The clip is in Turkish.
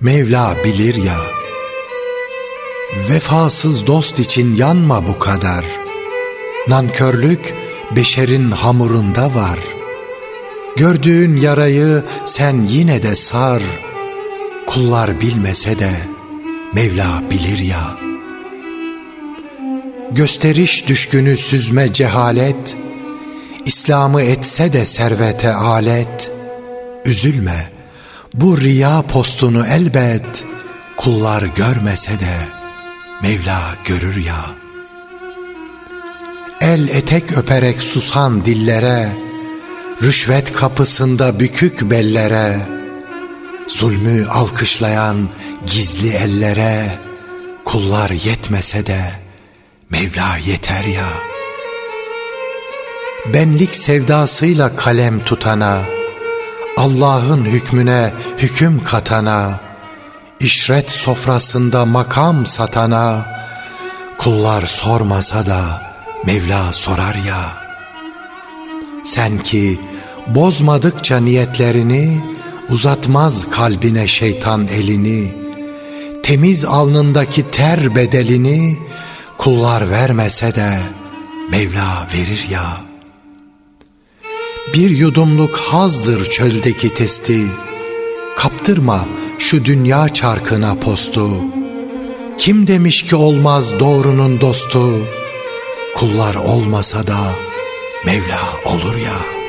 Mevla bilir ya. Vefasız dost için yanma bu kadar. Nankörlük beşerin hamurunda var. Gördüğün yarayı sen yine de sar. Kullar bilmese de Mevla bilir ya. Gösteriş düşkünü süzme cehalet, İslam'ı etse de servete alet, üzülme, bu riya postunu elbet, kullar görmese de Mevla görür ya. El etek öperek susan dillere, rüşvet kapısında bükük bellere, zulmü alkışlayan gizli ellere, kullar yetmese de Mevla yeter ya.'' benlik sevdasıyla kalem tutana, Allah'ın hükmüne hüküm katana, işret sofrasında makam satana, kullar sormasa da Mevla sorar ya. Sen ki bozmadıkça niyetlerini, uzatmaz kalbine şeytan elini, temiz alnındaki ter bedelini, kullar vermese de Mevla verir ya.'' Bir yudumluk hazdır çöldeki testi, Kaptırma şu dünya çarkına postu. Kim demiş ki olmaz doğrunun dostu, Kullar olmasa da Mevla olur ya.''